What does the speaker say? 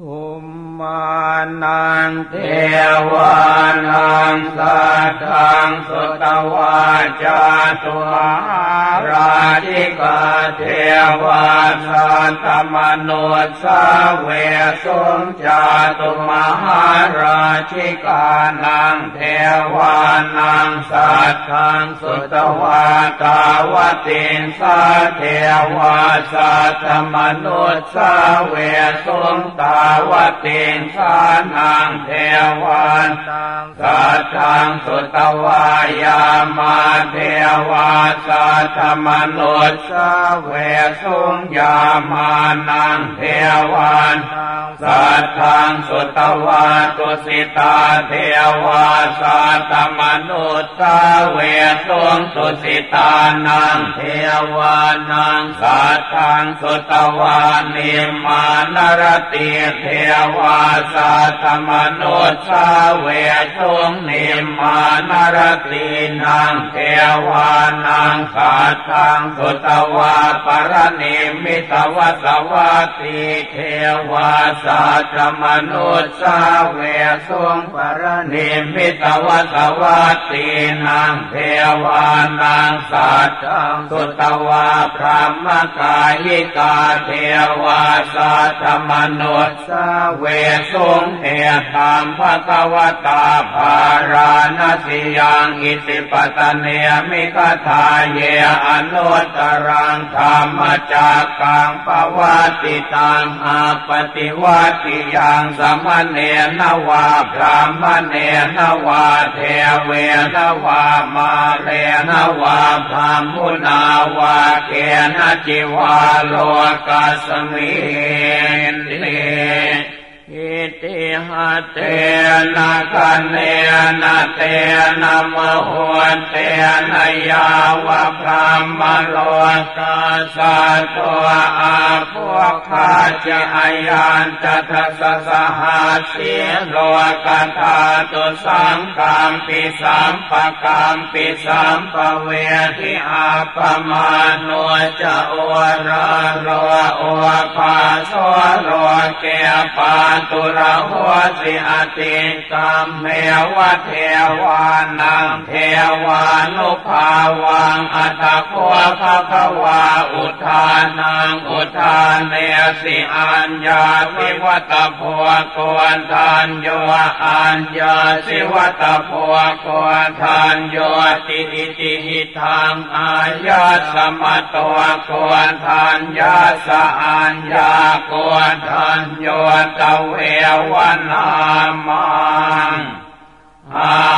ภูมา นังเทวานังสัตถังสุตวาจาตุมหาราชิกาเทวาสัตตมนุสาเวสุงจาตุมหาราชิกานังเทวานังสัตถังสุตวาตาวตินสาเทวาสัตตมนุสาเวสุงตาวติงสานังเทวันสัตถังสุตวายามาเทวาสัตธมนุสสเวสุงยามานังเทวันสัตถังสุตวาตุสิตาเทวาสัตธมนุสสเวสุงตุสิตานังเทวานังสัตถังสุตวานิมานรติเทวาสัตมนุสาเวทุงนิมานรตีนังเทวานังสัตทังสุตวาปรณิมิตวสวัติเทวาสัตมนุสาเวทุงปรณิมิตวสวัตินังเทวานังสัตทังสุตวาพระมกายิกาเทวาสัตมนุสาเวสุงเอธรรมภควตาภาราณสิยังอิติปตเนมิกทาเยอนุตรังธรรมจากกังปวัติตังอาปฏิวัติยังสมเนนวาพรามเนนวาเทเวนวามาเรนวาพรามุนาวาเกนจิวาโลกัสมิเน อิติหัเตนะกันเนนะเตนะมหวนเตนะยาวะพรามโลกาสัตวะอาภวกขาจะอายันจะทัสสะหาเสียโลกันธาตุสังกามปิสัมปะกามปิสัมปะเวทิอาปมาโนจะโอระโรโอภา โสโรเกปาตุระหัวสิอติกรรมเมวะเทวานังเทวานุภาวังอัตโคภะคะวาอุทานังอุทานเนสิอัญญาสิวัตโพกวนทานโยอัญญาสิวัตโพกวนทานโยติอิติหิทางอาญาสมะตัวกวนทานยาสะอัญญากกทัญโยตเววนามังอา